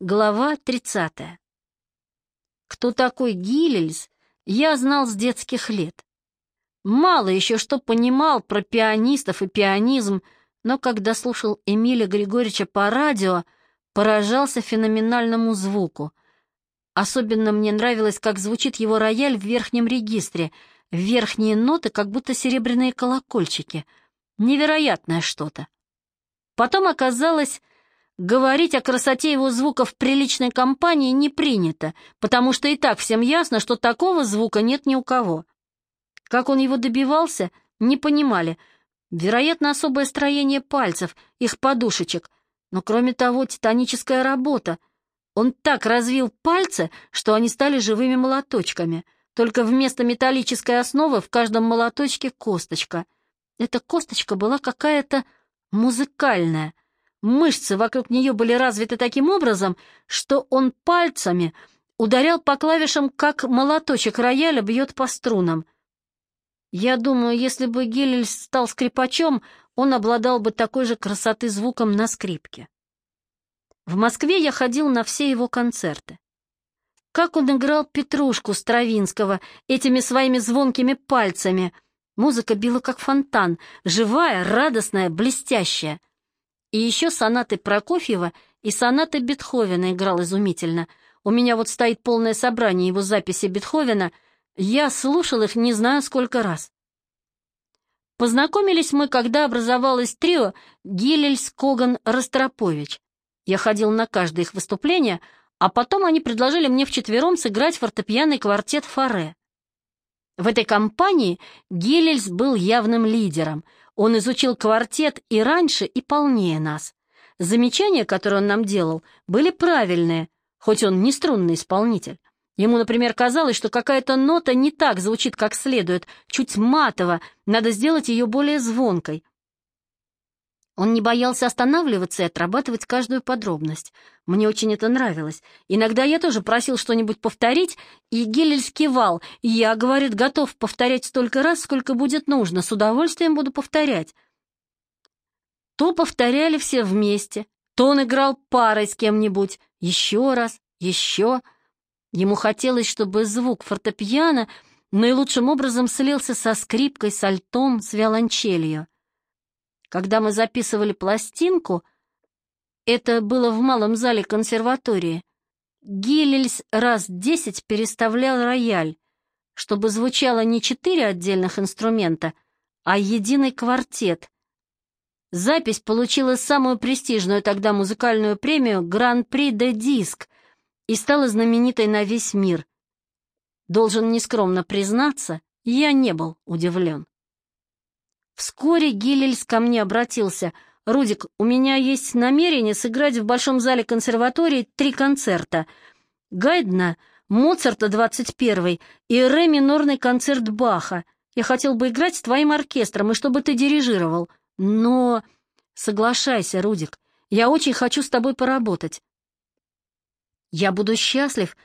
Глава 30. Кто такой Гиллельс, я знал с детских лет. Мало еще что понимал про пианистов и пианизм, но когда слушал Эмиля Григорьевича по радио, поражался феноменальному звуку. Особенно мне нравилось, как звучит его рояль в верхнем регистре, верхние ноты, как будто серебряные колокольчики. Невероятное что-то. Потом оказалось, говорить о красоте его звука в приличной компании не принято, потому что и так всем ясно, что такого звука нет ни у кого. Как он его добивался, не понимали. Вероятно, особое строение пальцев, их подушечек. Но кроме того, титаническая работа. Он так развил пальцы, что они стали живыми молоточками. Только вместо металлической основы в каждом молоточке косточка. Эта косточка была какая-то музыкальная. Мышцы вокруг нее были развиты таким образом, что он пальцами ударял по клавишам, как молоточек рояля бьет по струнам. Я думаю, если бы Гелель стал скрипачом, он обладал бы такой же красоты звуком на скрипке. В Москве я ходил на все его концерты. Как он играл Петрушку Стравинского этими своими звонкими пальцами. Музыка била как фонтан, живая, радостная, блестящая. И еще сонаты Прокофьева и сонаты Бетховена играл изумительно. У меня вот стоит полное собрание его записи Бетховена — я слушал их не знаю сколько раз. Познакомились мы, когда образовалось трио Гилельс, Коган, Ростропович. Я ходил на каждое их выступление, а потом они предложили мне вчетвером сыграть фортепианный квартет Фаре. В этой компании Гиллельс был явным лидером. Он изучил квартет и раньше, и полнее нас. Замечания, которые он нам делал, были правильные, хоть он не струнный исполнитель. Ему, например, казалось, что какая-то нота не так звучит, как следует, чуть матово, надо сделать ее более звонкой. Он не боялся останавливаться и отрабатывать каждую подробность. Мне очень это нравилось. Иногда я тоже просил что-нибудь повторить, и Гелель скивал. Я, говорит, готов повторять столько раз, сколько будет нужно, с удовольствием буду повторять. То повторяли все вместе, то он играл парой с кем-нибудь, еще раз, еще Ему хотелось, чтобы звук фортепиано наилучшим образом слился со скрипкой, с альтом, с виолончелью. Когда мы записывали пластинку, это было в малом зале консерватории, Гиллельс раз десять переставлял рояль, чтобы звучало не четыре отдельных инструмента, а единый квартет. Запись получила самую престижную тогда музыкальную премию «Гран-при де Диск», и стала знаменитой на весь мир. Должен нескромно признаться, я не был удивлен. Вскоре Гиллельс ко мне обратился. «Рудик, у меня есть намерение сыграть в Большом зале консерватории три концерта. Гайдна, Моцарта 21 и ре минорный концерт Баха. Я хотел бы играть с твоим оркестром, и чтобы ты дирижировал. Но... Соглашайся, Рудик, я очень хочу с тобой поработать. Я буду счастлив,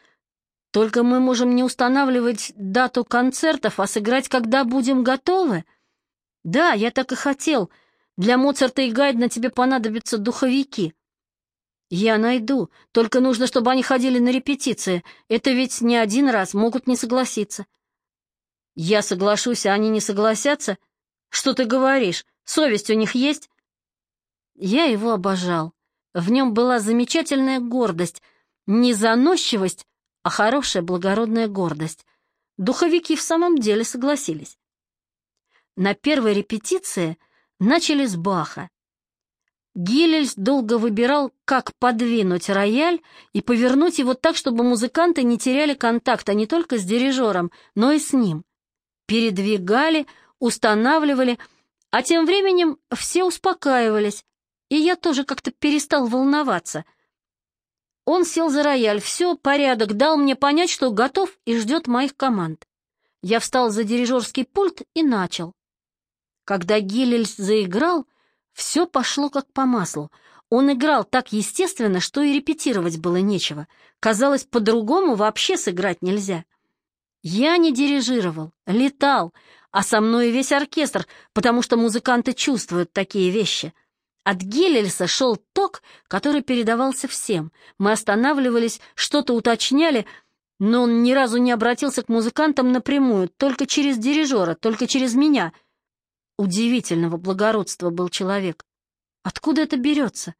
только мы можем не устанавливать дату концертов, а сыграть, когда будем готовы. Да, я так и хотел. Для Моцарта и Гайдна тебе понадобятся духовики. Я найду, только нужно, чтобы они ходили на репетиции. Это ведь не один раз, могут не согласиться. Я соглашусь, а они не согласятся? Что ты говоришь? Совесть у них есть? Я его обожал. В нем была замечательная гордость — не заносчивость, а хорошая благородная гордость. Духовики в самом деле согласились. На первой репетиции начали с Баха. Гиллельс долго выбирал, как подвинуть рояль и повернуть его так, чтобы музыканты не теряли контакта не только с дирижером, но и с ним. Передвигали, устанавливали, а тем временем все успокаивались, и я тоже как-то перестал волноваться — он сел за рояль, все, порядок, дал мне понять, что готов и ждет моих команд. Я встал за дирижерский пульт и начал. Когда Гиллельс заиграл, все пошло как по маслу. Он играл так естественно, что и репетировать было нечего. Казалось, по-другому вообще сыграть нельзя. Я не дирижировал, летал, а со мной весь оркестр, потому что музыканты чувствуют такие вещи — От Гелельса шел ток, который передавался всем. Мы останавливались, что-то уточняли, но он ни разу не обратился к музыкантам напрямую, только через дирижера, только через меня. Удивительного благородства был человек. Откуда это берется?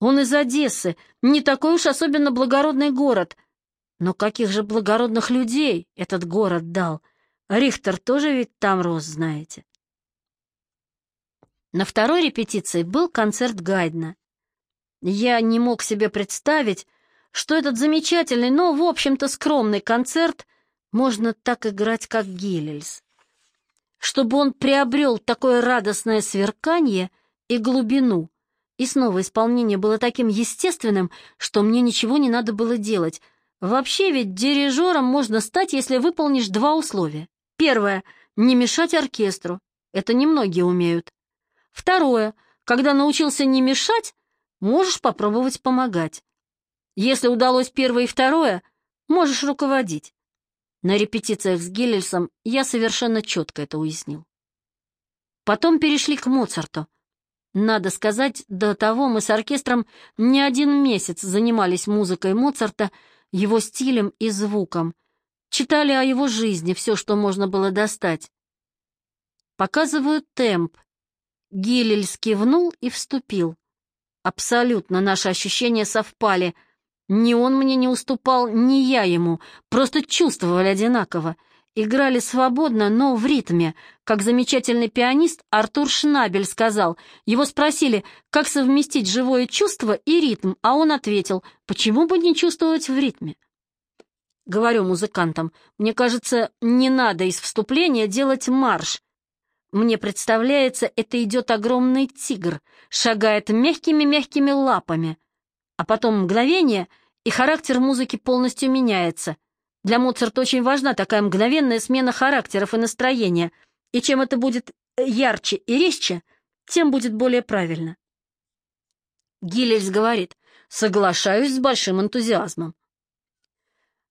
Он из Одессы, не такой уж особенно благородный город. Но каких же благородных людей этот город дал? Рихтер тоже ведь там рос, знаете. На второй репетиции был концерт Гайдна. Я не мог себе представить, что этот замечательный, но, в общем-то, скромный концерт можно так играть, как Гиллельс. Чтобы он приобрел такое радостное сверкание и глубину, и снова исполнение было таким естественным, что мне ничего не надо было делать. Вообще ведь дирижером можно стать, если выполнишь два условия. Первое — не мешать оркестру. Это немногие умеют. Второе. Когда научился не мешать, можешь попробовать помогать. Если удалось первое и второе, можешь руководить. На репетициях с Гелельсом я совершенно четко это уяснил. Потом перешли к Моцарту. Надо сказать, до того мы с оркестром не один месяц занимались музыкой Моцарта, его стилем и звуком. Читали о его жизни все, что можно было достать. Показывают темп, Гилель скивнул и вступил. Абсолютно наши ощущения совпали. Ни он мне не уступал, ни я ему, просто чувствовали одинаково. Играли свободно, но в ритме. Как замечательный пианист Артур Шнабель сказал. Его спросили, как совместить живое чувство и ритм, а он ответил, почему бы не чувствовать в ритме? Говорю музыкантам, мне кажется, не надо из вступления делать марш. Мне представляется, это идет огромный тигр, шагает мягкими-мягкими лапами. А потом мгновение, и характер музыки полностью меняется. Для Моцарта очень важна такая мгновенная смена характеров и настроения, и чем это будет ярче и резче, тем будет более правильно. Гиллельс говорит, соглашаюсь с большим энтузиазмом.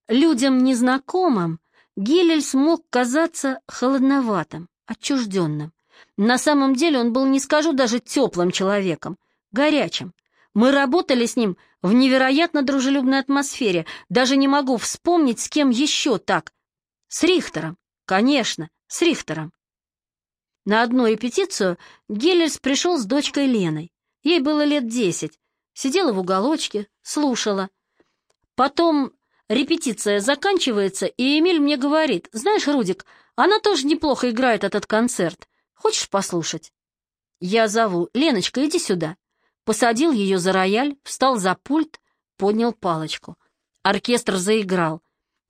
Людям незнакомым Гиллельс мог казаться холодноватым отчужденным. На самом деле он был, не скажу, даже теплым человеком, горячим. Мы работали с ним в невероятно дружелюбной атмосфере. Даже не могу вспомнить, с кем еще так. С Рихтером. Конечно, с Рихтером. На одну репетицию Геллерс пришел с дочкой Леной. Ей было лет десять. Сидела в уголочке, слушала. Потом репетиция заканчивается, и Эмиль мне говорит, «Знаешь, Рудик, она тоже неплохо играет этот концерт. Хочешь послушать?» Я зову. «Леночка, иди сюда». Посадил ее за рояль, встал за пульт, поднял палочку. Оркестр заиграл.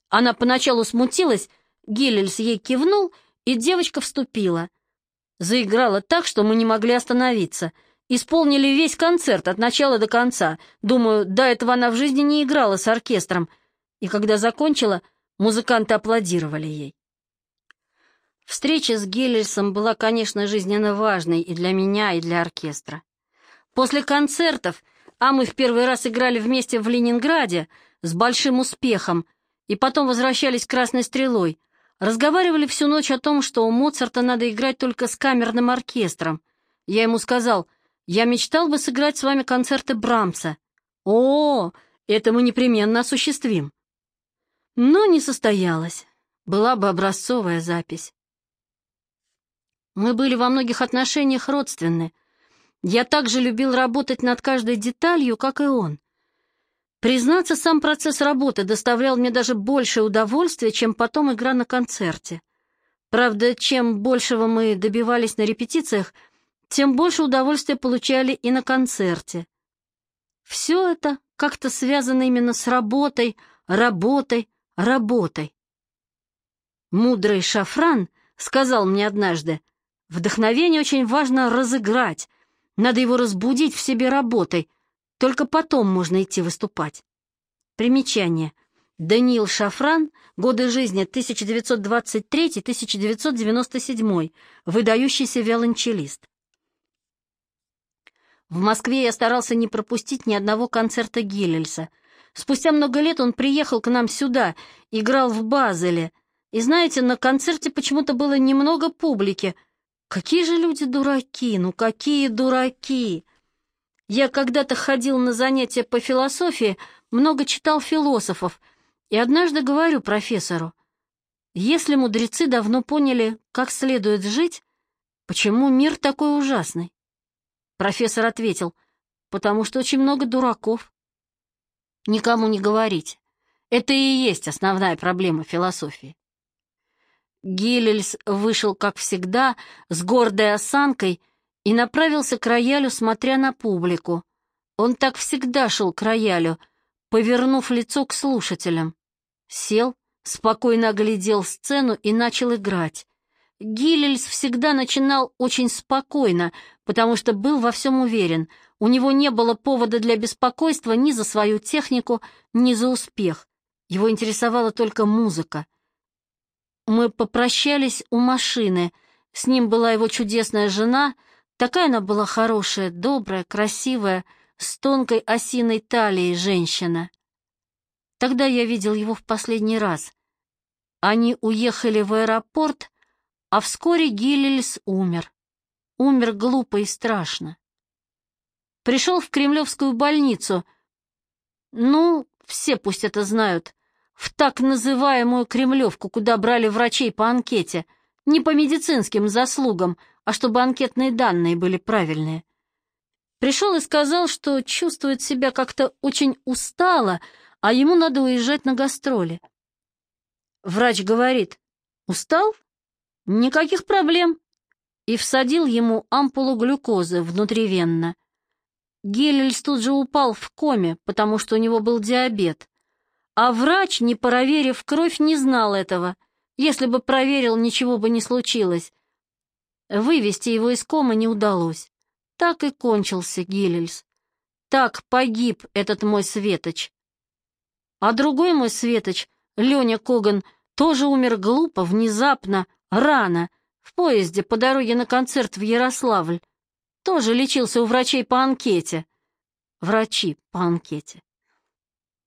Она поначалу смутилась, Гелельс ей кивнул, и девочка вступила. Заиграла так, что мы не могли остановиться. Исполнили весь концерт от начала до конца. Думаю, до этого она в жизни не играла с оркестром. И когда закончила, музыканты аплодировали ей. Встреча с Геллельсом была, конечно, жизненно важной и для меня, и для оркестра. После концертов, а мы в первый раз играли вместе в Ленинграде с большим успехом, и потом возвращались Красной Стрелой, разговаривали всю ночь о том, что у Моцарта надо играть только с камерным оркестром. Я ему сказал, я мечтал бы сыграть с вами концерты Брамса. О, это мы непременно осуществим. Но не состоялось. Была бы образцовая запись. Мы были во многих отношениях родственны. Я также любил работать над каждой деталью, как и он. Признаться, сам процесс работы доставлял мне даже больше удовольствия, чем потом игра на концерте. Правда, чем большего мы добивались на репетициях, тем больше удовольствия получали и на концерте. Все это как-то связано именно с работой, работой, работой. Мудрый шафран сказал мне однажды, Вдохновение очень важно разыграть. Надо его разбудить в себе работой. Только потом можно идти выступать. Примечание. Даниил Шафран, годы жизни 1923-1997, выдающийся виолончелист. В Москве я старался не пропустить ни одного концерта Гиллельса. Спустя много лет он приехал к нам сюда, играл в Базеле. И знаете, на концерте почему-то было немного публики — Какие же люди дураки, ну какие дураки! Я когда-то ходил на занятия по философии, много читал философов, и однажды говорю профессору, если мудрецы давно поняли, как следует жить, почему мир такой ужасный? Профессор ответил, потому что очень много дураков. Никому не говорите. Это и есть основная проблема философии. Гиллельс вышел, как всегда, с гордой осанкой и направился к роялю, смотря на публику. Он так всегда шел к роялю, повернув лицо к слушателям. Сел, спокойно оглядел сцену и начал играть. Гиллельс всегда начинал очень спокойно, потому что был во всем уверен. У него не было повода для беспокойства ни за свою технику, ни за успех. Его интересовала только музыка. Мы попрощались у машины. С ним была его чудесная жена. Такая она была хорошая, добрая, красивая, с тонкой осиной талией женщина. Тогда я видел его в последний раз. Они уехали в аэропорт, а вскоре Гиллельс умер. Умер глупо и страшно. Пришел в Кремлевскую больницу. Ну, все пусть это знают. В так называемую Кремлевку, куда брали врачей по анкете. Не по медицинским заслугам, а чтобы анкетные данные были правильные. Пришел и сказал, что чувствует себя как-то очень устало, а ему надо уезжать на гастроли. Врач говорит, устал? Никаких проблем. И всадил ему ампулу глюкозы внутривенно. Гелельс тут же упал в коме, потому что у него был диабет. А врач, не проверив кровь, не знал этого. Если бы проверил, ничего бы не случилось. Вывести его из комы не удалось. Так и кончился Гиллельс. Так погиб этот мой Светоч. А другой мой Светоч, Леня Коган, тоже умер глупо, внезапно, рано, в поезде по дороге на концерт в Ярославль. Тоже лечился у врачей по анкете. Врачи по анкете.